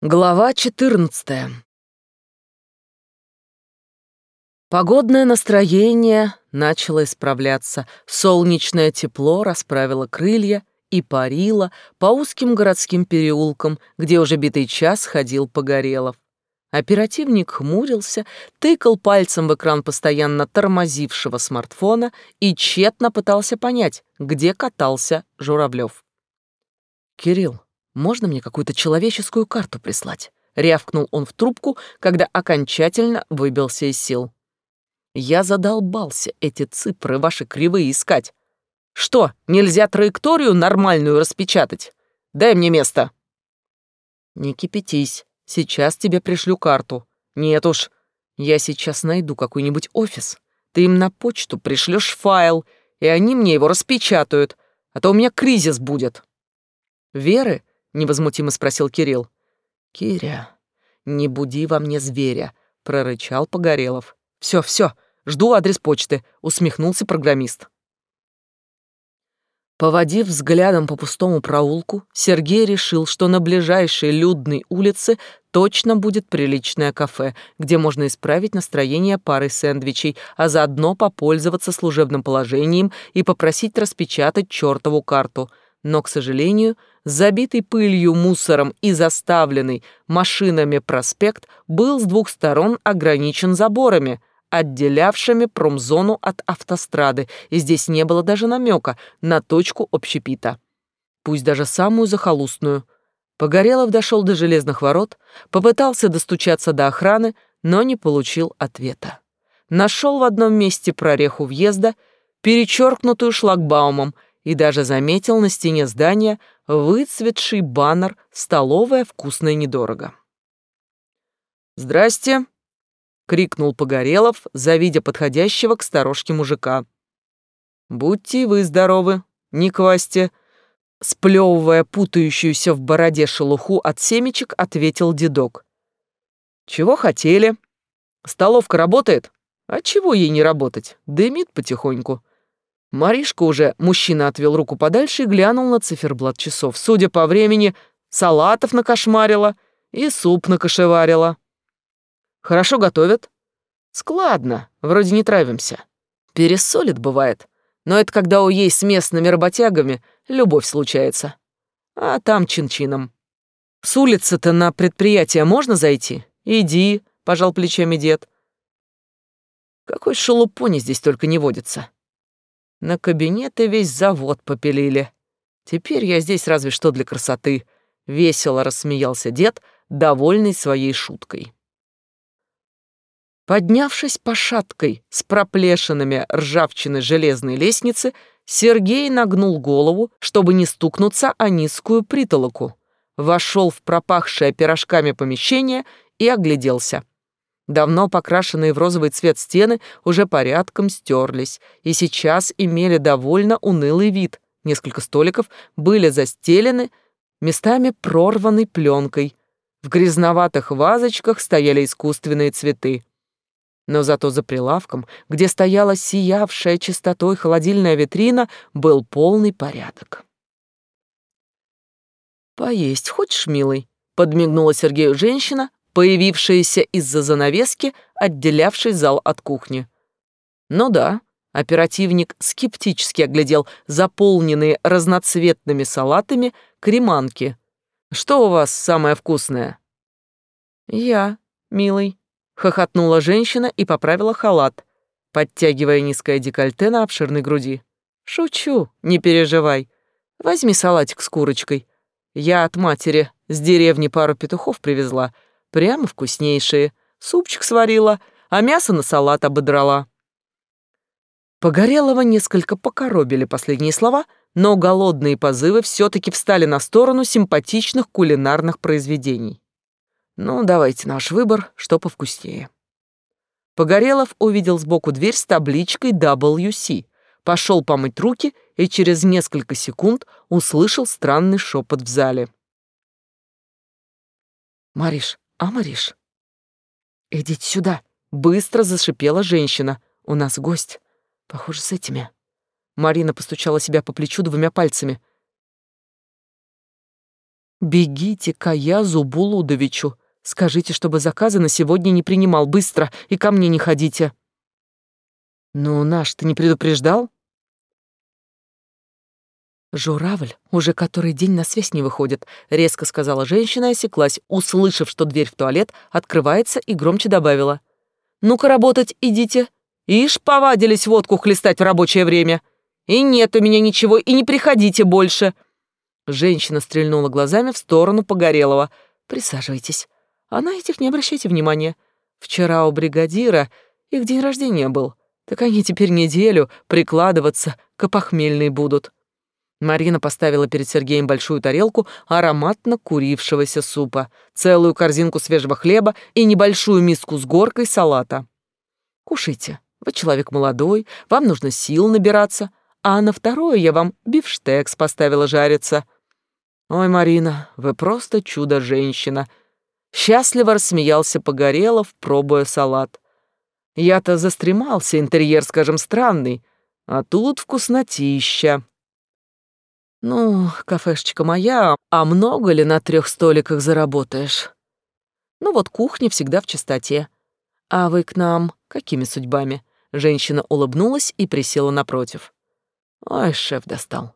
Глава 14. Погодное настроение начало исправляться, солнечное тепло расправило крылья и парило по узким городским переулкам, где уже битый час ходил Погорелов. Оперативник хмурился, тыкал пальцем в экран постоянно тормозившего смартфона и тщетно пытался понять, где катался Журавлев. «Кирилл, можно мне какую-то человеческую карту прислать?» — рявкнул он в трубку, когда окончательно выбился из сил. «Я задолбался эти цифры ваши кривые искать. Что, нельзя траекторию нормальную распечатать? Дай мне место!» «Не кипятись, сейчас тебе пришлю карту. Нет уж, я сейчас найду какой-нибудь офис. Ты им на почту пришлешь файл, и они мне его распечатают, а то у меня кризис будет». Веры невозмутимо спросил Кирилл. Киря, не буди во мне зверя, прорычал Погорелов. Все, все, жду адрес почты, усмехнулся программист. Поводив взглядом по пустому проулку, Сергей решил, что на ближайшей людной улице точно будет приличное кафе, где можно исправить настроение парой сэндвичей, а заодно попользоваться служебным положением и попросить распечатать чертову карту. Но, к сожалению, Забитый пылью, мусором и заставленный машинами проспект был с двух сторон ограничен заборами, отделявшими промзону от автострады, и здесь не было даже намека на точку общепита. Пусть даже самую захолустную. Погорелов дошел до железных ворот, попытался достучаться до охраны, но не получил ответа. Нашел в одном месте прореху въезда, перечеркнутую шлагбаумом, и даже заметил на стене здания выцветший баннер «Столовая вкусная недорого». «Здрасте!» — крикнул Погорелов, завидя подходящего к сторожке мужика. «Будьте вы здоровы, не квасьте!» Сплевывая путающуюся в бороде шелуху от семечек, ответил дедок. «Чего хотели? Столовка работает? А чего ей не работать? Дымит потихоньку. Маришка уже мужчина отвел руку подальше и глянул на циферблат часов. Судя по времени, салатов накошмарила и суп накошеварила. Хорошо готовят? Складно, вроде не травимся. Пересолит бывает, но это когда у ей с местными работягами любовь случается. А там чин-чином. С улицы-то на предприятие можно зайти? Иди, пожал плечами дед. Какой шелупони здесь только не водится. На кабинеты весь завод попилили. Теперь я здесь разве что для красоты. Весело рассмеялся дед, довольный своей шуткой. Поднявшись по шаткой с проплешинами ржавчины железной лестницы, Сергей нагнул голову, чтобы не стукнуться о низкую притолоку. Вошел в пропахшее пирожками помещение и огляделся. Давно покрашенные в розовый цвет стены уже порядком стерлись и сейчас имели довольно унылый вид. Несколько столиков были застелены, местами прорванной пленкой. В грязноватых вазочках стояли искусственные цветы. Но зато за прилавком, где стояла сиявшая чистотой холодильная витрина, был полный порядок. «Поесть хочешь, милый?» — подмигнула Сергею женщина, появившаяся из-за занавески, отделявшей зал от кухни. Ну да, оперативник скептически оглядел заполненные разноцветными салатами креманки. «Что у вас самое вкусное?» «Я, милый», — хохотнула женщина и поправила халат, подтягивая низкое декольте на обширной груди. «Шучу, не переживай. Возьми салатик с курочкой. Я от матери с деревни пару петухов привезла, Прямо вкуснейшие. Супчик сварила, а мясо на салат ободрала. Погорелого несколько покоробили последние слова, но голодные позывы все-таки встали на сторону симпатичных кулинарных произведений. Ну, давайте наш выбор, что повкуснее. Погорелов увидел сбоку дверь с табличкой WC, пошел помыть руки и через несколько секунд услышал странный шепот в зале. «Мариш, «Амариш!» «Идите сюда!» — быстро зашипела женщина. «У нас гость. Похоже, с этими». Марина постучала себя по плечу двумя пальцами. Бегите к Аязу Булудовичу. Скажите, чтобы заказы на сегодня не принимал быстро и ко мне не ходите. Ну, наш ты не предупреждал? «Журавль уже который день на связь не выходит», — резко сказала женщина и осеклась, услышав, что дверь в туалет открывается, и громче добавила. «Ну-ка работать идите. Ишь, повадились водку хлестать в рабочее время. И нет у меня ничего, и не приходите больше». Женщина стрельнула глазами в сторону Погорелого. «Присаживайтесь. А на этих не обращайте внимания. Вчера у бригадира их день рождения был. Так они теперь неделю прикладываться к опохмельной будут». Марина поставила перед Сергеем большую тарелку ароматно курившегося супа, целую корзинку свежего хлеба и небольшую миску с горкой салата. «Кушайте. Вы человек молодой, вам нужно сил набираться, а на второе я вам бифштекс поставила жариться». «Ой, Марина, вы просто чудо-женщина!» Счастливо рассмеялся Погорелов, пробуя салат. «Я-то застремался, интерьер, скажем, странный, а тут вкуснотища». «Ну, кафешечка моя, а много ли на трех столиках заработаешь?» «Ну вот кухня всегда в чистоте. А вы к нам какими судьбами?» Женщина улыбнулась и присела напротив. «Ой, шеф достал.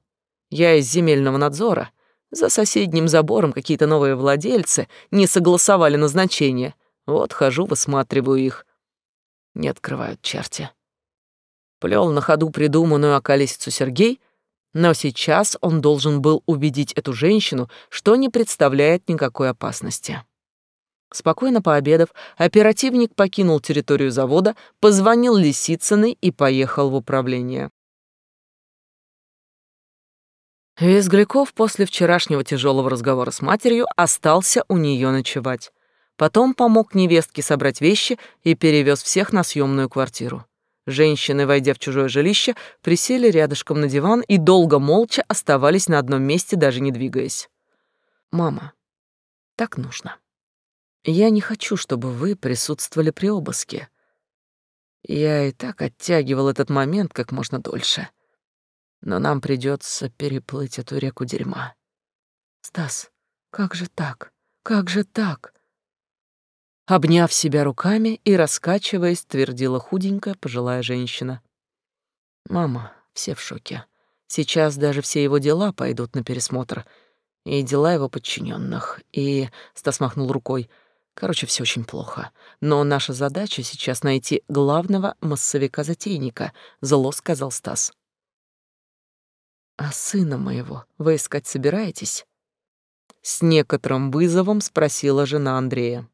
Я из земельного надзора. За соседним забором какие-то новые владельцы не согласовали назначение. Вот хожу, высматриваю их. Не открывают черти». Плел на ходу придуманную околесицу Сергей — но сейчас он должен был убедить эту женщину, что не представляет никакой опасности. Спокойно пообедав, оперативник покинул территорию завода, позвонил Лисицыной и поехал в управление. Визгляков после вчерашнего тяжелого разговора с матерью остался у нее ночевать. Потом помог невестке собрать вещи и перевез всех на съемную квартиру. Женщины, войдя в чужое жилище, присели рядышком на диван и долго молча оставались на одном месте, даже не двигаясь. «Мама, так нужно. Я не хочу, чтобы вы присутствовали при обыске. Я и так оттягивал этот момент как можно дольше. Но нам придется переплыть эту реку дерьма. Стас, как же так? Как же так? Обняв себя руками и раскачиваясь, твердила худенькая пожилая женщина. «Мама, все в шоке. Сейчас даже все его дела пойдут на пересмотр. И дела его подчиненных. И...» — Стас махнул рукой. «Короче, все очень плохо. Но наша задача сейчас найти главного массовика-затейника», — зло сказал Стас. «А сына моего вы искать собираетесь?» С некоторым вызовом спросила жена Андрея.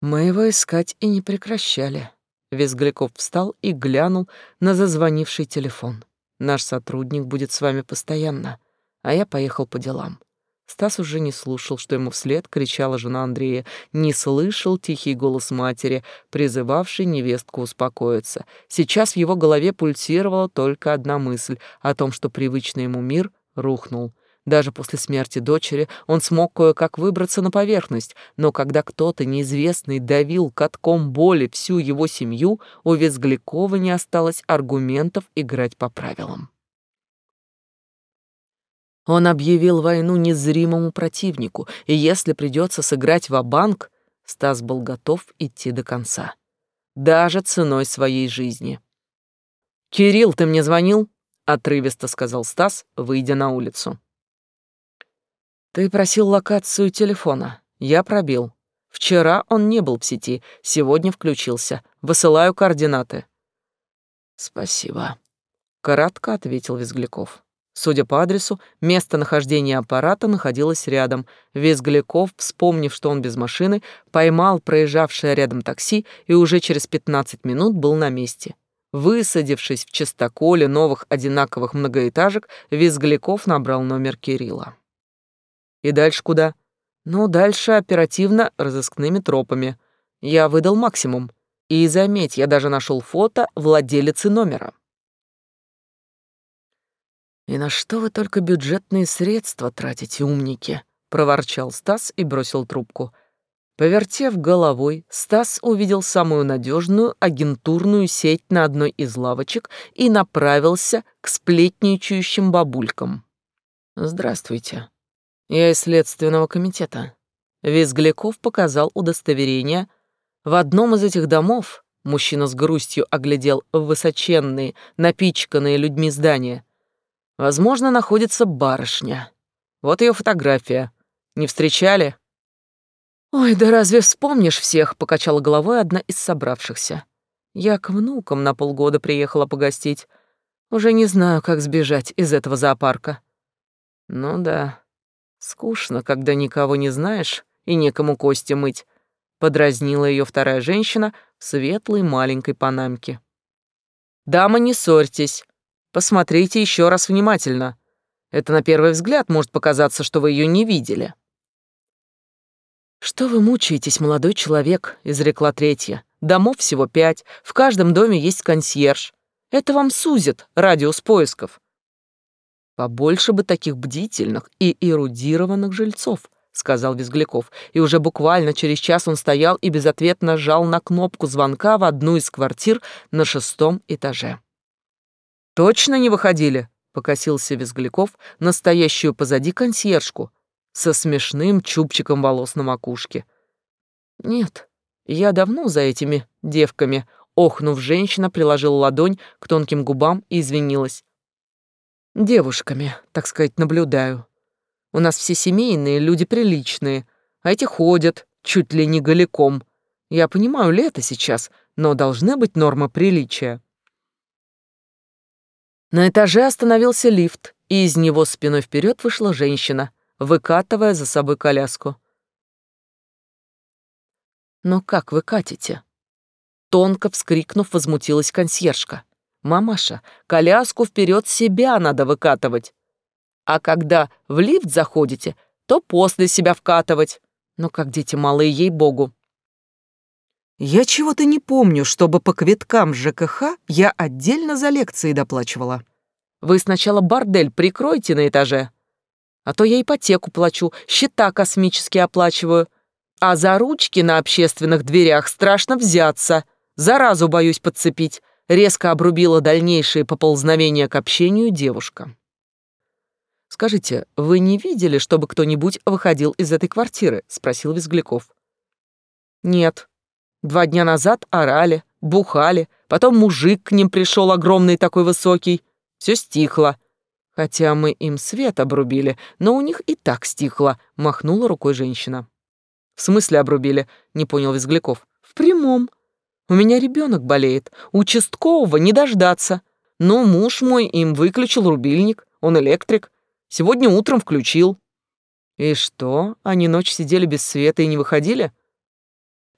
Мы его искать и не прекращали. Визгляков встал и глянул на зазвонивший телефон. Наш сотрудник будет с вами постоянно, а я поехал по делам. Стас уже не слушал, что ему вслед кричала жена Андрея, не слышал тихий голос матери, призывавший невестку успокоиться. Сейчас в его голове пульсировала только одна мысль о том, что привычный ему мир рухнул. Даже после смерти дочери он смог кое-как выбраться на поверхность, но когда кто-то неизвестный давил катком боли всю его семью, у Визглякова не осталось аргументов играть по правилам. Он объявил войну незримому противнику, и если придется сыграть в банк Стас был готов идти до конца. Даже ценой своей жизни. «Кирилл, ты мне звонил?» — отрывисто сказал Стас, выйдя на улицу. Ты просил локацию телефона. Я пробил. Вчера он не был в сети, сегодня включился. Высылаю координаты. Спасибо. Кратко ответил Визгляков. Судя по адресу, местонахождение аппарата находилось рядом. Визгляков, вспомнив, что он без машины, поймал проезжавшее рядом такси и уже через 15 минут был на месте. Высадившись в чистоколе новых одинаковых многоэтажек, Визгляков набрал номер Кирилла. И дальше куда? Ну, дальше оперативно разыскными тропами. Я выдал максимум. И заметь, я даже нашел фото владелицы номера. «И на что вы только бюджетные средства тратите, умники?» — проворчал Стас и бросил трубку. Повертев головой, Стас увидел самую надежную агентурную сеть на одной из лавочек и направился к сплетничающим бабулькам. «Здравствуйте. Я из следственного комитета. Визгляков показал удостоверение. В одном из этих домов мужчина с грустью оглядел высоченные, напичканные людьми здания. Возможно, находится барышня. Вот ее фотография. Не встречали? Ой, да разве вспомнишь всех, покачала головой одна из собравшихся. Я к внукам на полгода приехала погостить. Уже не знаю, как сбежать из этого зоопарка. Ну да, скучно, когда никого не знаешь и некому кости мыть. Подразнила ее вторая женщина в светлой маленькой панамке. «Дама, не ссорьтесь. Посмотрите еще раз внимательно. Это на первый взгляд может показаться, что вы ее не видели». «Что вы мучаетесь, молодой человек?» — изрекла третья. «Домов всего пять, в каждом доме есть консьерж. Это вам сузит радиус поисков». «Побольше бы таких бдительных и эрудированных жильцов», — сказал Визгляков, и уже буквально через час он стоял и безответно жал на кнопку звонка в одну из квартир на шестом этаже. «Точно не выходили?» — покосился Визгляков, настоящую позади консьержку, со смешным чубчиком волос на макушке. «Нет, я давно за этими девками», — охнув, женщина приложила ладонь к тонким губам и извинилась. «Девушками, так сказать, наблюдаю. У нас все семейные, люди приличные, а эти ходят чуть ли не голиком. Я понимаю, лето сейчас, но должны быть нормы приличия». На этаже остановился лифт, и из него спиной вперед вышла женщина, выкатывая за собой коляску. «Но как вы катите?» Тонко вскрикнув, возмутилась консьержка. «Мамаша, коляску вперед себя надо выкатывать. А когда в лифт заходите, то после себя вкатывать. Но как дети малые, ей-богу». Я чего-то не помню, чтобы по квиткам ЖКХ я отдельно за лекции доплачивала. Вы сначала бордель прикройте на этаже, а то я ипотеку плачу, счета космические оплачиваю, а за ручки на общественных дверях страшно взяться, заразу боюсь подцепить, резко обрубила дальнейшие поползновения к общению девушка. «Скажите, вы не видели, чтобы кто-нибудь выходил из этой квартиры?» — спросил Визгляков. «Нет», Два дня назад орали, бухали, потом мужик к ним пришел огромный такой высокий. Все стихло. Хотя мы им свет обрубили, но у них и так стихло, махнула рукой женщина. В смысле обрубили? Не понял Визгляков. В прямом. У меня ребенок болеет, участкового не дождаться. Но муж мой им выключил рубильник, он электрик. Сегодня утром включил. И что, они ночь сидели без света и не выходили?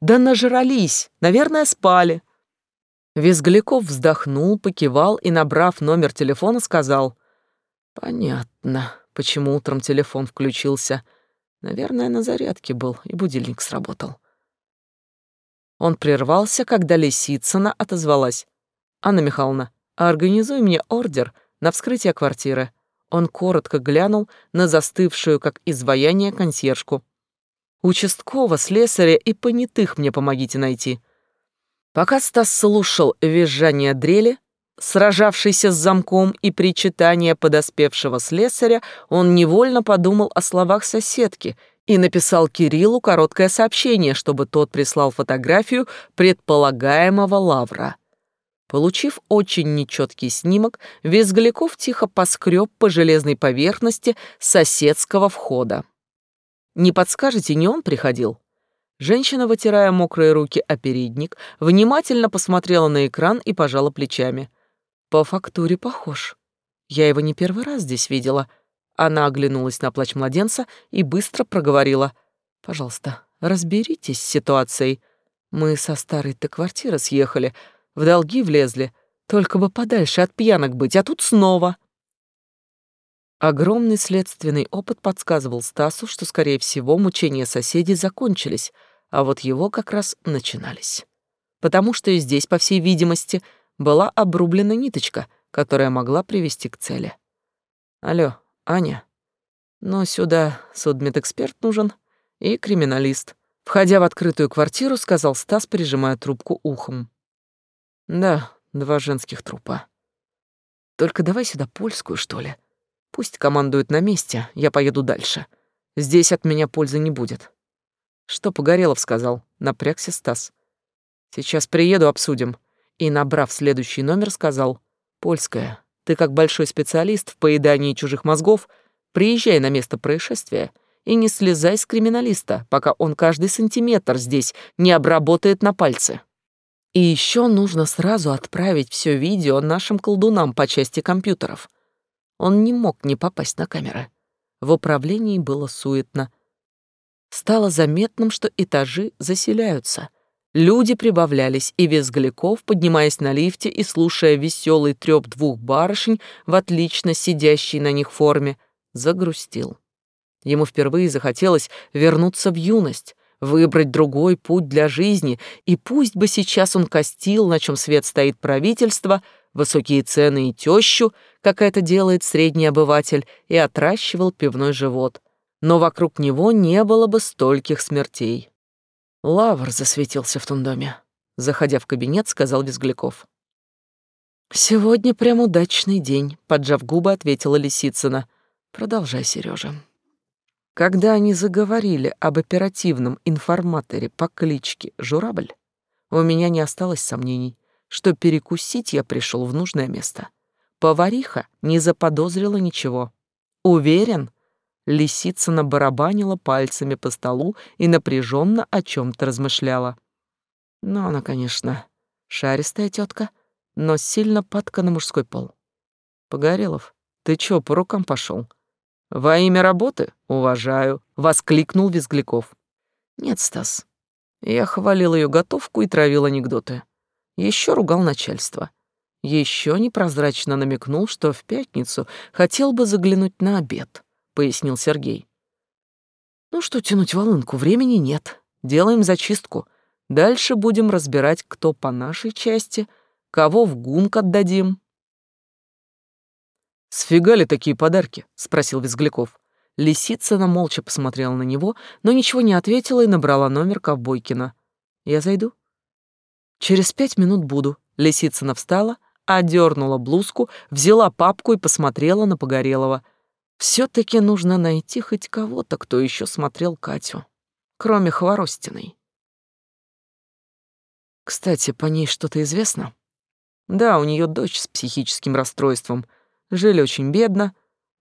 Да нажрались, наверное, спали. Визгляков вздохнул, покивал и, набрав номер телефона, сказал. Понятно, почему утром телефон включился. Наверное, на зарядке был, и будильник сработал. Он прервался, когда Лисицына отозвалась. «Анна Михайловна, организуй мне ордер на вскрытие квартиры». Он коротко глянул на застывшую, как изваяние, консьержку. Участкового, слесаря и понятых мне помогите найти. Пока Стас слушал визжание дрели, сражавшийся с замком и причитания подоспевшего слесаря, он невольно подумал о словах соседки и написал Кириллу короткое сообщение, чтобы тот прислал фотографию предполагаемого лавра. Получив очень нечеткий снимок, Визгляков тихо поскреб по железной поверхности соседского входа. Не подскажете, не он приходил?» Женщина, вытирая мокрые руки о передник, внимательно посмотрела на экран и пожала плечами. «По фактуре похож. Я его не первый раз здесь видела». Она оглянулась на плач младенца и быстро проговорила. «Пожалуйста, разберитесь с ситуацией. Мы со старой-то квартиры съехали, в долги влезли. Только бы подальше от пьянок быть, а тут снова». Огромный следственный опыт подсказывал Стасу, что, скорее всего, мучения соседей закончились, а вот его как раз начинались. Потому что и здесь, по всей видимости, была обрублена ниточка, которая могла привести к цели. «Алло, Аня? Ну, сюда судмедэксперт нужен и криминалист». Входя в открытую квартиру, сказал Стас, прижимая трубку ухом. «Да, два женских трупа. Только давай сюда польскую, что ли. Пусть командует на месте, я поеду дальше. Здесь от меня пользы не будет. Что Погорелов сказал? Напрягся Стас. Сейчас приеду, обсудим. И, набрав следующий номер, сказал. Польская, ты как большой специалист в поедании чужих мозгов, приезжай на место происшествия и не слезай с криминалиста, пока он каждый сантиметр здесь не обработает на пальцы. И еще нужно сразу отправить все видео нашим колдунам по части компьютеров. Он не мог не попасть на камеры. В управлении было суетно. Стало заметным, что этажи заселяются. Люди прибавлялись, и Визгляков, поднимаясь на лифте и слушая веселый трёп двух барышень в отлично сидящей на них форме, загрустил. Ему впервые захотелось вернуться в юность, выбрать другой путь для жизни, и пусть бы сейчас он костил, на чем свет стоит правительство, высокие цены и тещу, как это делает средний обыватель, и отращивал пивной живот. Но вокруг него не было бы стольких смертей. Лавр засветился в том доме. Заходя в кабинет, сказал Визгляков. «Сегодня прям удачный день», — поджав губы, ответила Лисицына. «Продолжай, Сережа. Когда они заговорили об оперативном информаторе по кличке Журабль, у меня не осталось сомнений, что перекусить я пришел в нужное место. Повариха не заподозрила ничего. Уверен, лисица набарабанила пальцами по столу и напряженно о чем-то размышляла. Но она, конечно, шаристая тетка, но сильно падка на мужской пол. Погорелов, ты чё, по рукам пошел? «Во имя работы? Уважаю», — воскликнул Визгляков. «Нет, Стас. Я хвалил ее готовку и травил анекдоты. Еще ругал начальство. Еще непрозрачно намекнул, что в пятницу хотел бы заглянуть на обед», — пояснил Сергей. «Ну что тянуть волынку, времени нет. Делаем зачистку. Дальше будем разбирать, кто по нашей части, кого в гунк отдадим, «Сфига ли такие подарки?» — спросил Визгляков. Лисицына молча посмотрела на него, но ничего не ответила и набрала номер Ковбойкина. «Я зайду?» «Через пять минут буду». Лисицына встала, одернула блузку, взяла папку и посмотрела на Погорелова. Все таки нужно найти хоть кого-то, кто еще смотрел Катю, кроме Хворостиной. Кстати, по ней что-то известно? Да, у нее дочь с психическим расстройством — Жили очень бедно,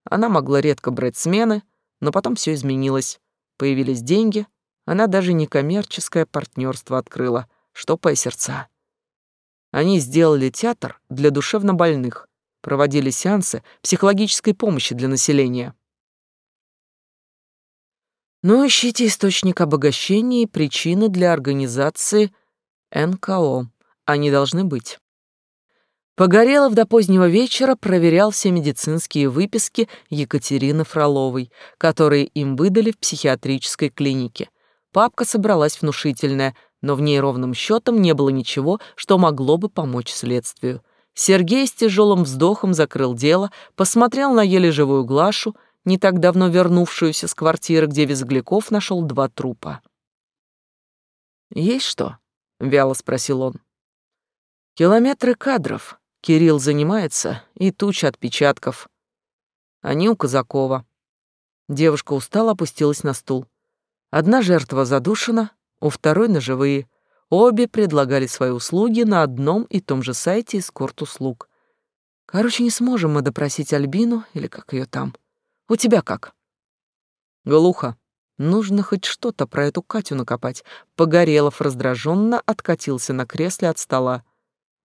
она могла редко брать смены, но потом все изменилось. Появились деньги, она даже некоммерческое партнерство открыла, что по сердца. Они сделали театр для душевнобольных, проводили сеансы психологической помощи для населения. Но ищите источник обогащения и причины для организации НКО. Они должны быть. Погорелов до позднего вечера проверял все медицинские выписки Екатерины Фроловой, которые им выдали в психиатрической клинике. Папка собралась внушительная, но в ней ровным счетом не было ничего, что могло бы помочь следствию. Сергей с тяжелым вздохом закрыл дело, посмотрел на еле живую Глашу, не так давно вернувшуюся с квартиры, где Визгляков нашел два трупа. «Есть что?» — вяло спросил он. «Километры кадров», Кирилл занимается, и туча отпечатков. Они у Казакова. Девушка устала опустилась на стул. Одна жертва задушена, у второй ножевые. Обе предлагали свои услуги на одном и том же сайте эскорт-услуг. Короче, не сможем мы допросить Альбину, или как ее там. У тебя как? Глухо. Нужно хоть что-то про эту Катю накопать. Погорелов раздраженно откатился на кресле от стола.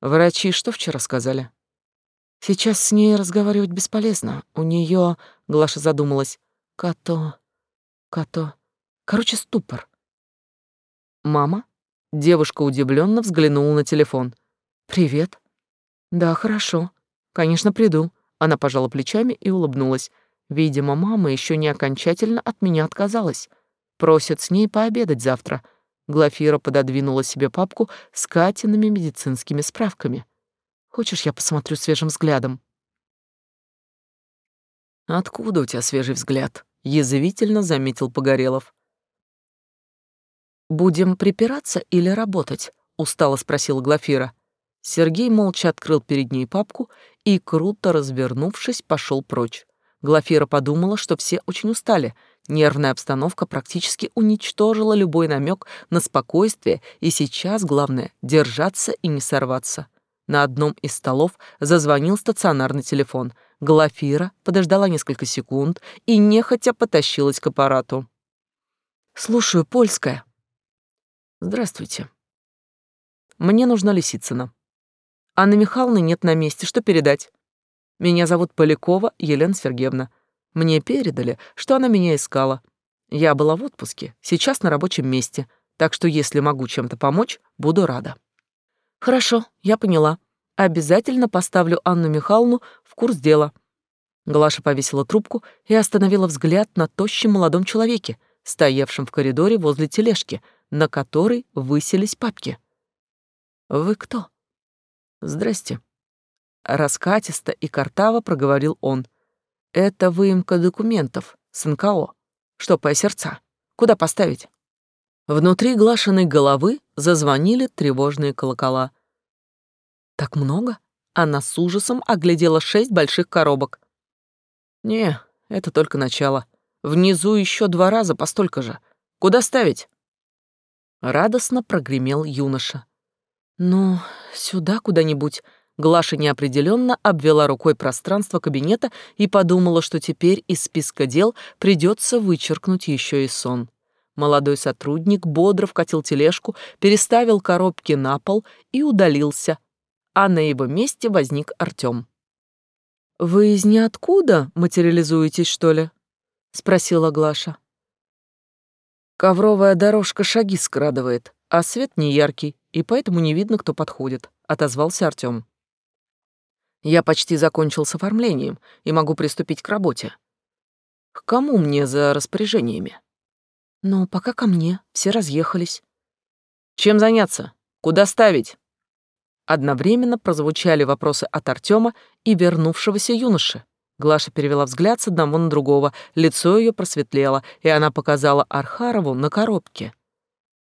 Врачи что вчера сказали? Сейчас с ней разговаривать бесполезно. У нее, Глаша задумалась, като, като, короче, ступор. Мама? Девушка удивленно взглянула на телефон. Привет. Да, хорошо. Конечно, приду. Она пожала плечами и улыбнулась. Видимо, мама еще не окончательно от меня отказалась. Просит с ней пообедать завтра — Глафира пододвинула себе папку с Катиными медицинскими справками. «Хочешь, я посмотрю свежим взглядом?» «Откуда у тебя свежий взгляд?» — язвительно заметил Погорелов. «Будем припираться или работать?» — устало спросила Глафира. Сергей молча открыл перед ней папку и, круто развернувшись, пошел прочь. Глафира подумала, что все очень устали, Нервная обстановка практически уничтожила любой намек на спокойствие, и сейчас главное — держаться и не сорваться. На одном из столов зазвонил стационарный телефон. Глафира подождала несколько секунд и нехотя потащилась к аппарату. «Слушаю, польская». «Здравствуйте. Мне нужна Лисицына. Анны Михайловны нет на месте. Что передать? Меня зовут Полякова Елена Сергеевна. Мне передали, что она меня искала. Я была в отпуске, сейчас на рабочем месте, так что если могу чем-то помочь, буду рада. Хорошо, я поняла. Обязательно поставлю Анну Михайловну в курс дела. Глаша повесила трубку и остановила взгляд на тощем молодом человеке, стоявшем в коридоре возле тележки, на которой высились папки. «Вы кто?» «Здрасте». Раскатисто и картаво проговорил он. Это выемка документов с НКО. Что по сердца? Куда поставить? Внутри глашенной головы зазвонили тревожные колокола. Так много? Она с ужасом оглядела шесть больших коробок. Не, это только начало. Внизу еще два раза по столько же. Куда ставить? Радостно прогремел юноша. Ну, сюда куда-нибудь, Глаша неопределенно обвела рукой пространство кабинета и подумала, что теперь из списка дел придется вычеркнуть еще и сон. Молодой сотрудник бодро вкатил тележку, переставил коробки на пол и удалился, а на его месте возник Артём. «Вы из ниоткуда материализуетесь, что ли?» — спросила Глаша. Ковровая дорожка шаги скрадывает, а свет не яркий, и поэтому не видно, кто подходит, — отозвался Артём. Я почти закончил с оформлением и могу приступить к работе. К кому мне за распоряжениями? Ну, пока ко мне, все разъехались. Чем заняться? Куда ставить? Одновременно прозвучали вопросы от Артема и вернувшегося юноши. Глаша перевела взгляд с одного на другого, лицо ее просветлело, и она показала Архарову на коробке.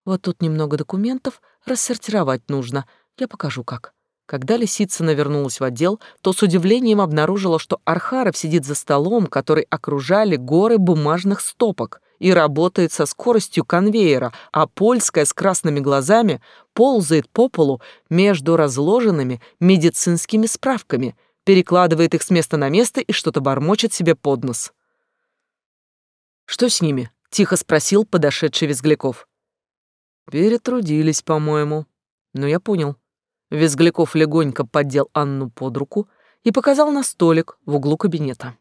«Вот тут немного документов, рассортировать нужно. Я покажу, как». Когда Лисицына вернулась в отдел, то с удивлением обнаружила, что Архаров сидит за столом, который окружали горы бумажных стопок, и работает со скоростью конвейера, а польская с красными глазами ползает по полу между разложенными медицинскими справками, перекладывает их с места на место и что-то бормочет себе под нос. «Что с ними?» — тихо спросил подошедший Визгляков. «Перетрудились, по-моему. Но я понял. Визгляков легонько поддел Анну под руку и показал на столик в углу кабинета.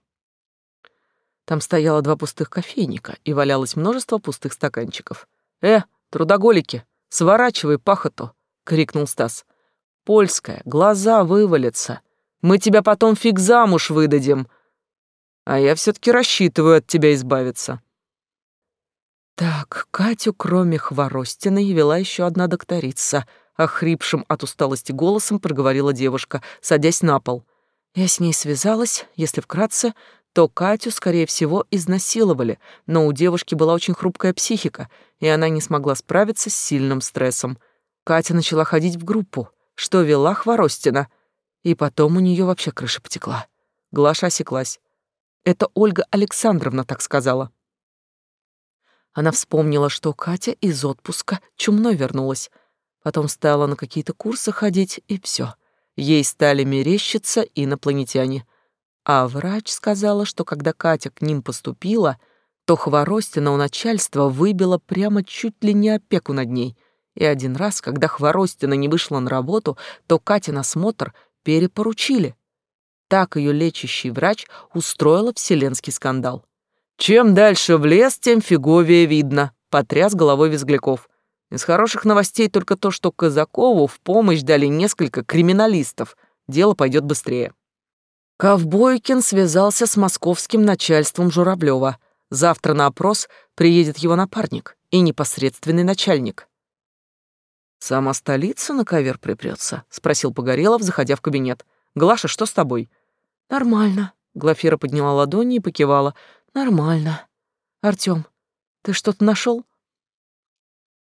Там стояло два пустых кофейника и валялось множество пустых стаканчиков. «Э, трудоголики, сворачивай пахоту!» — крикнул Стас. «Польская, глаза вывалятся. Мы тебя потом фиг замуж выдадим. А я все таки рассчитываю от тебя избавиться». Так, Катю, кроме Хворостиной, вела еще одна докторица — охрипшим от усталости голосом проговорила девушка, садясь на пол. Я с ней связалась, если вкратце, то Катю, скорее всего, изнасиловали, но у девушки была очень хрупкая психика, и она не смогла справиться с сильным стрессом. Катя начала ходить в группу, что вела Хворостина, и потом у нее вообще крыша потекла. Глаша осеклась. Это Ольга Александровна так сказала. Она вспомнила, что Катя из отпуска чумной вернулась, Потом стала на какие-то курсы ходить, и все. Ей стали мерещиться инопланетяне. А врач сказала, что когда Катя к ним поступила, то Хворостина у начальства выбила прямо чуть ли не опеку над ней. И один раз, когда Хворостина не вышла на работу, то Кате на смотр перепоручили. Так ее лечащий врач устроила вселенский скандал. «Чем дальше в лес, тем фиговее видно», — потряс головой Визгляков. Из хороших новостей только то, что Казакову в помощь дали несколько криминалистов. Дело пойдет быстрее. Ковбойкин связался с московским начальством Журавлева. Завтра на опрос приедет его напарник и непосредственный начальник. «Сама столица на ковер припрется?» — спросил Погорелов, заходя в кабинет. «Глаша, что с тобой?» «Нормально», — Глафира подняла ладони и покивала. «Нормально. Артём, ты что-то нашел?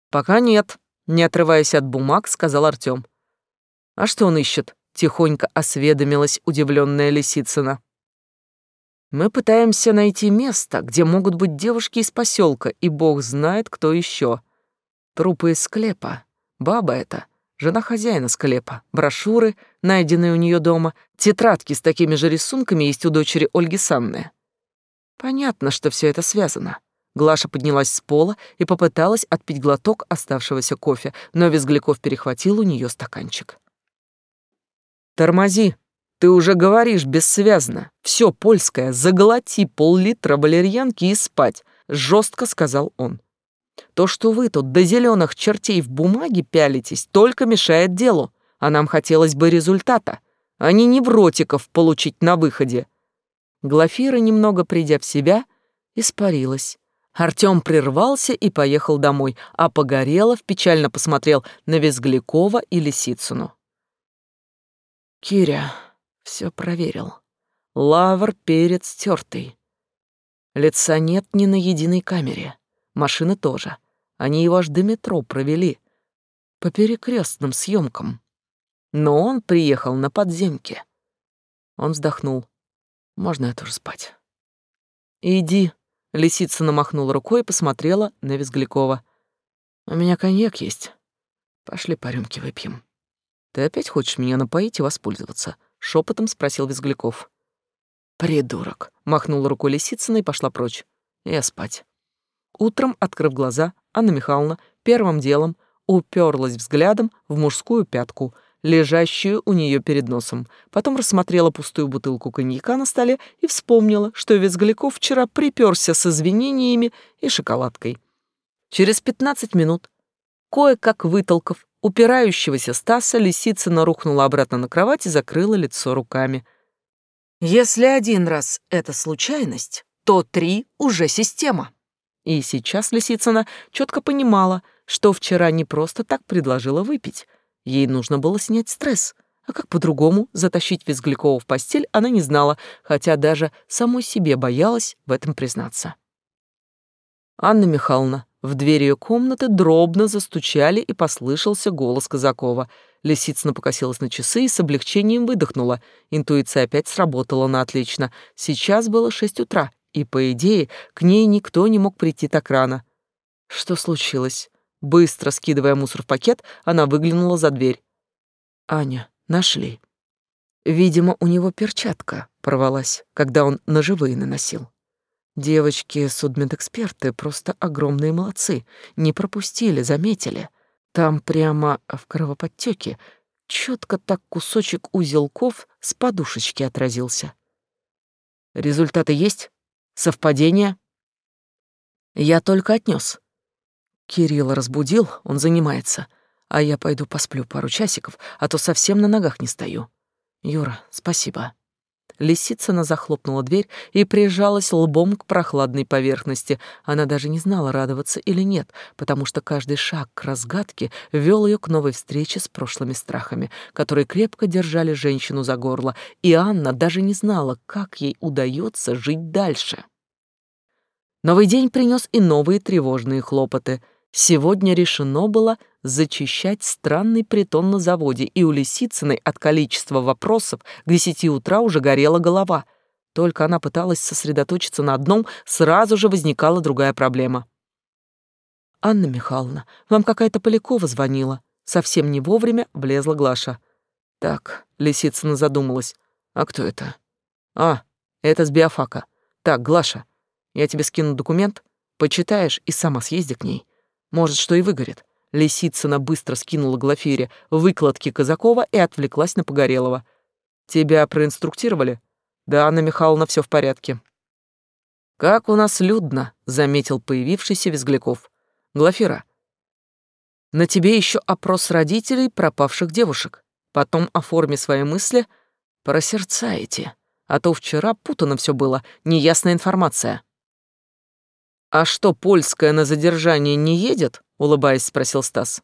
«Пока нет», — не отрываясь от бумаг, сказал Артём. «А что он ищет?» — тихонько осведомилась удивленная Лисицына. Мы пытаемся найти место, где могут быть девушки из поселка, и бог знает, кто еще. Трупы из склепа. Баба эта, жена хозяина склепа. Брошюры, найденные у нее дома. Тетрадки с такими же рисунками есть у дочери Ольги Санны. Понятно, что все это связано. Глаша поднялась с пола и попыталась отпить глоток оставшегося кофе, но Визгляков перехватил у нее стаканчик. «Тормози!» Ты уже говоришь бессвязно. Все польское, заглоти пол-литра валерьянки и спать, жестко сказал он. То, что вы тут до зеленых чертей в бумаге пялитесь, только мешает делу, а нам хотелось бы результата, а не невротиков получить на выходе. Глафира, немного придя в себя, испарилась. Артём прервался и поехал домой, а Погорелов печально посмотрел на Визглякова и Лисицыну. «Киря, все проверил. Лавр перед стертый. Лица нет ни на единой камере. Машины тоже. Они его аж до метро провели. По перекрестным съемкам. Но он приехал на подземке. Он вздохнул. Можно я тоже спать? Иди. Лисица намахнула рукой и посмотрела на Визглякова. У меня коньяк есть. Пошли по рюмке выпьем. Ты опять хочешь меня напоить и воспользоваться? шепотом спросил Визгляков. Придурок, махнула рукой Лисицына и пошла прочь. Я спать. Утром, открыв глаза, Анна Михайловна первым делом уперлась взглядом в мужскую пятку, лежащую у нее перед носом. Потом рассмотрела пустую бутылку коньяка на столе и вспомнила, что Визгляков вчера приперся с извинениями и шоколадкой. Через пятнадцать минут, кое-как вытолкав упирающегося Стаса, Лисицына рухнула обратно на кровать и закрыла лицо руками. «Если один раз это случайность, то три уже система». И сейчас Лисицына четко понимала, что вчера не просто так предложила выпить. Ей нужно было снять стресс. А как по-другому затащить Визглякова в постель, она не знала, хотя даже самой себе боялась в этом признаться. «Анна Михайловна, в дверь ее комнаты дробно застучали, и послышался голос Казакова. Лисицына покосилась на часы и с облегчением выдохнула. Интуиция опять сработала на отлично. Сейчас было шесть утра, и, по идее, к ней никто не мог прийти так рано. Что случилось? Быстро скидывая мусор в пакет, она выглянула за дверь. «Аня, нашли». Видимо, у него перчатка порвалась, когда он ножевые наносил. Девочки-судмедэксперты просто огромные молодцы. Не пропустили, заметили. Там прямо в кровоподтёке четко так кусочек узелков с подушечки отразился. Результаты есть? Совпадение? Я только отнес. Кирилла разбудил, он занимается. А я пойду посплю пару часиков, а то совсем на ногах не стою. Юра, спасибо. Лисицына захлопнула дверь и прижалась лбом к прохладной поверхности. Она даже не знала, радоваться или нет, потому что каждый шаг к разгадке вел ее к новой встрече с прошлыми страхами, которые крепко держали женщину за горло, и Анна даже не знала, как ей удается жить дальше. Новый день принес и новые тревожные хлопоты. Сегодня решено было зачищать странный притон на заводе, и у Лисицыной от количества вопросов к десяти утра уже горела голова. Только она пыталась сосредоточиться на одном, сразу же возникала другая проблема. «Анна Михайловна, вам какая-то Полякова звонила». Совсем не вовремя влезла Глаша. «Так», — Лисицына задумалась. «А кто это?» «А, это с биофака. Так, Глаша, я тебе скину документ, почитаешь и сама съезди к ней. Может, что и выгорит. Лисицына быстро скинула Глафире выкладки Казакова и отвлеклась на Погорелова. «Тебя проинструктировали?» «Да, Анна Михайловна, все в порядке». «Как у нас людно», — заметил появившийся Визгляков. «Глафира, на тебе еще опрос родителей пропавших девушек. Потом оформи свои мысли про сердца эти, а то вчера путано все было, неясная информация». «А что, польская на задержание не едет?» улыбаясь, спросил Стас.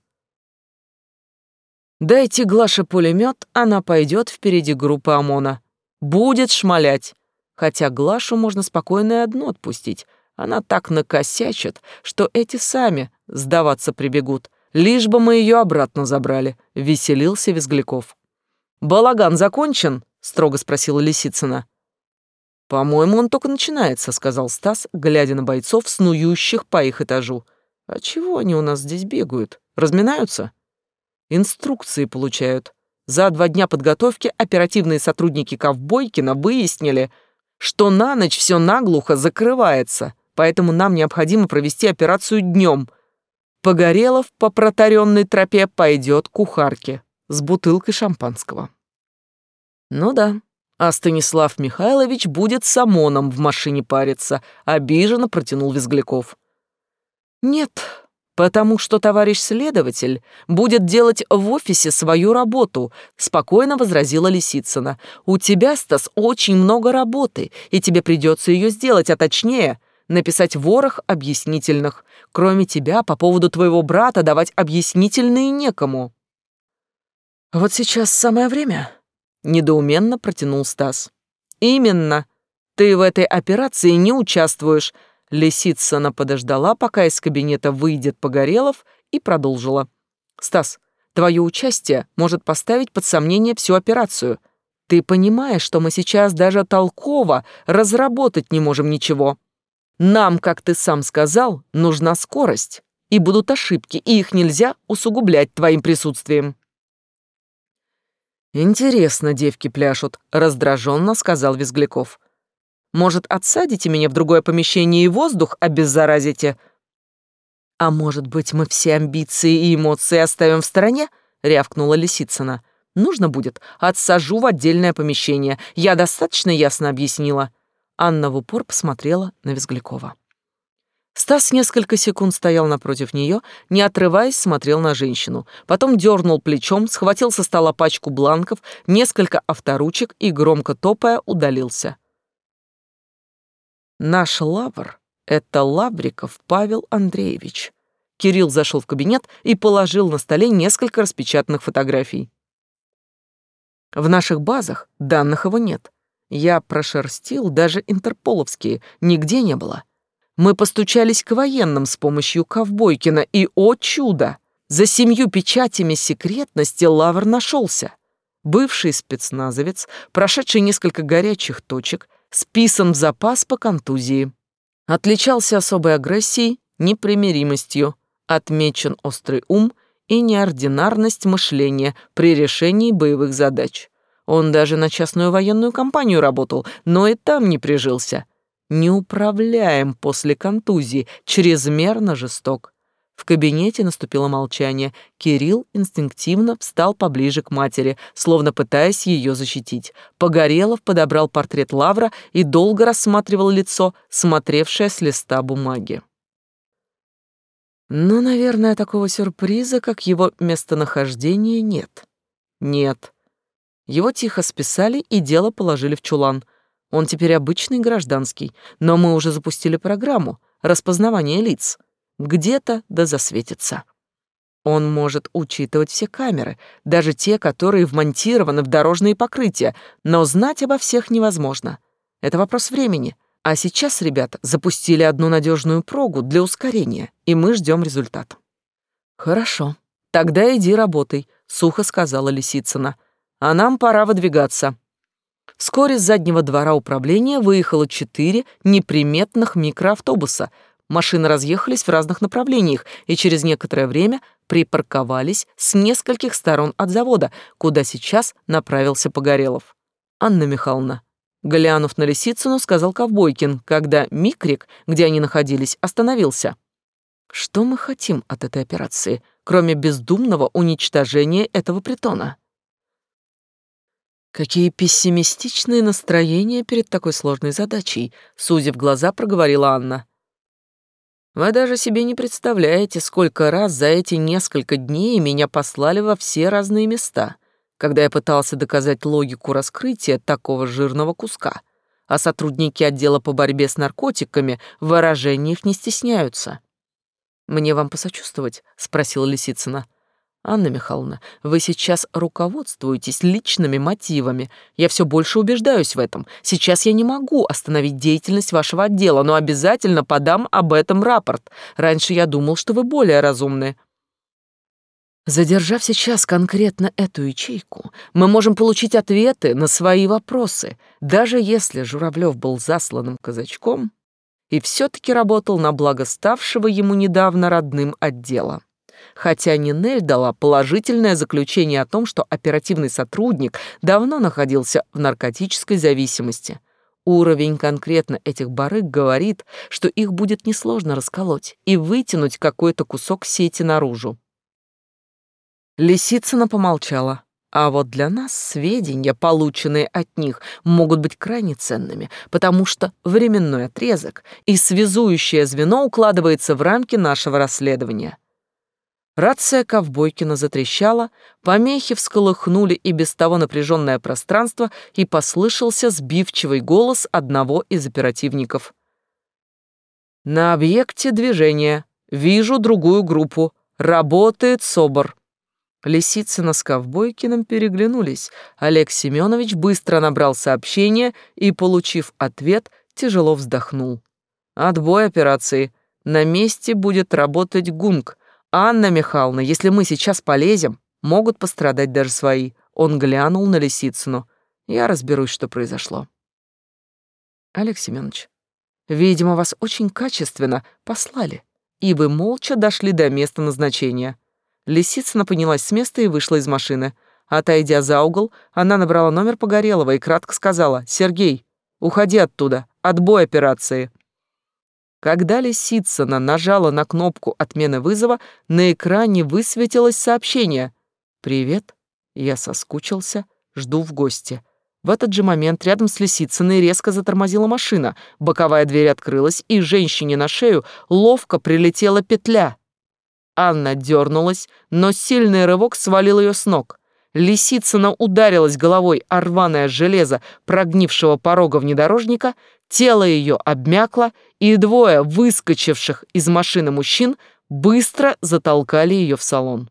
Дайте Глаше пулемет, она пойдет впереди группы ОМОНа. Будет шмалять. Хотя Глашу можно спокойно и одну отпустить. Она так накосячит, что эти сами сдаваться прибегут. Лишь бы мы ее обратно забрали, веселился Визгляков. Балаган закончен? строго спросила Лисицына. «По-моему, он только начинается», — сказал Стас, глядя на бойцов, снующих по их этажу. «А чего они у нас здесь бегают? Разминаются?» «Инструкции получают. За два дня подготовки оперативные сотрудники Ковбойкина выяснили, что на ночь все наглухо закрывается, поэтому нам необходимо провести операцию днем. Погорелов по протаренной тропе пойдет к кухарке с бутылкой шампанского». «Ну да, а Станислав Михайлович будет с ОМОНом в машине париться», — обиженно протянул Визгляков. «Нет, потому что товарищ следователь будет делать в офисе свою работу», — спокойно возразила Лисицына. «У тебя, Стас, очень много работы, и тебе придется ее сделать, а точнее написать ворох объяснительных. Кроме тебя, по поводу твоего брата давать объяснительные некому». «Вот сейчас самое время», недоуменно протянул Стас. Именно. Ты в этой операции не участвуешь. Лисицына подождала, пока из кабинета выйдет Погорелов, и продолжила. Стас, твое участие может поставить под сомнение всю операцию. Ты понимаешь, что мы сейчас даже толково разработать не можем ничего. Нам, как ты сам сказал, нужна скорость, и будут ошибки, и их нельзя усугублять твоим присутствием. «Интересно, девки пляшут», — раздраженно сказал Визгляков. «Может, отсадите меня в другое помещение и воздух обеззаразите?» «А может быть, мы все амбиции и эмоции оставим в стороне?» — рявкнула Лисицына. «Нужно будет, отсажу в отдельное помещение. Я достаточно ясно объяснила». Анна в упор посмотрела на Визглякова. Стас несколько секунд стоял напротив нее, не отрываясь, смотрел на женщину. Потом дернул плечом, схватил со стола пачку бланков, несколько авторучек и, громко топая, удалился. «Наш лавр — это Лавриков Павел Андреевич». Кирилл зашел в кабинет и положил на столе несколько распечатанных фотографий. В наших базах данных его нет. Я прошерстил, даже интерполовские, нигде не было. Мы постучались к военным с помощью Ковбойкина, и, о чудо, за семью печатями секретности лавр нашелся. Бывший спецназовец, прошедший несколько горячих точек, списан в запас по контузии. Отличался особой агрессией, непримиримостью, отмечен острый ум и неординарность мышления при решении боевых задач. Он даже на частную военную компанию работал, но и там не прижился — неуправляем после контузии, чрезмерно жесток. В кабинете наступило молчание. Кирилл инстинктивно встал поближе к матери, словно пытаясь ее защитить. Погорелов подобрал портрет Лавра и долго рассматривал лицо, смотревшее с листа бумаги. Но, наверное, такого сюрприза, как его местонахождение, нет. Нет. Его тихо списали и дело положили в чулан — он теперь обычный гражданский, но мы уже запустили программу распознавания лиц. Где-то да засветится. Он может учитывать все камеры, даже те, которые вмонтированы в дорожные покрытия, но знать обо всех невозможно. Это вопрос времени. А сейчас, ребята, запустили одну надежную прогу для ускорения, и мы ждем результат. Хорошо. Тогда иди работай, сухо сказала Лисицына. А нам пора выдвигаться. Вскоре с заднего двора управления выехало четыре неприметных микроавтобуса. Машины разъехались в разных направлениях и через некоторое время припарковались с нескольких сторон от завода, куда сейчас направился Погорелов. «Анна Михайловна», глянув на Лисицыну, сказал Ковбойкин, когда микрик, где они находились, остановился. «Что мы хотим от этой операции, кроме бездумного уничтожения этого притона?» Какие пессимистичные настроения перед такой сложной задачей, сузив глаза, проговорила Анна. Вы даже себе не представляете, сколько раз за эти несколько дней меня послали во все разные места, когда я пытался доказать логику раскрытия такого жирного куска. А сотрудники отдела по борьбе с наркотиками в выражениях не стесняются. «Мне вам посочувствовать?» — спросила Лисицына. Анна Михайловна, вы сейчас руководствуетесь личными мотивами. Я все больше убеждаюсь в этом. Сейчас я не могу остановить деятельность вашего отдела, но обязательно подам об этом рапорт. Раньше я думал, что вы более разумны. Задержав сейчас конкретно эту ячейку, мы можем получить ответы на свои вопросы, даже если Журавлев был засланным казачком и все-таки работал на благо ставшего ему недавно родным отдела. Хотя Нинель дала положительное заключение о том, что оперативный сотрудник давно находился в наркотической зависимости. Уровень конкретно этих барыг говорит, что их будет несложно расколоть и вытянуть какой-то кусок сети наружу. Лисицына помолчала. А вот для нас сведения, полученные от них, могут быть крайне ценными, потому что временной отрезок и связующее звено укладывается в рамки нашего расследования. Рация Ковбойкина затрещала, помехи всколыхнули и без того напряженное пространство, и послышался сбивчивый голос одного из оперативников. «На объекте движения. Вижу другую группу. Работает СОБР». Лисицына с Ковбойкиным переглянулись. Олег Семенович быстро набрал сообщение и, получив ответ, тяжело вздохнул. «Отбой операции. На месте будет работать ГУНГ. Анна Михайловна, если мы сейчас полезем, могут пострадать даже свои». Он глянул на Лисицыну. «Я разберусь, что произошло». «Олег Семенович, видимо, вас очень качественно послали, и вы молча дошли до места назначения». Лисицына поднялась с места и вышла из машины. Отойдя за угол, она набрала номер Погорелова и кратко сказала «Сергей, уходи оттуда, отбой операции». Когда Лисицына нажала на кнопку отмены вызова, на экране высветилось сообщение «Привет, я соскучился, жду в гости». В этот же момент рядом с Лисицыной резко затормозила машина, боковая дверь открылась, и женщине на шею ловко прилетела петля — Анна дернулась, но сильный рывок свалил ее с ног. Лисицына ударилась головой о рваное железо прогнившего порога внедорожника, тело ее обмякло, и двое выскочивших из машины мужчин быстро затолкали ее в салон.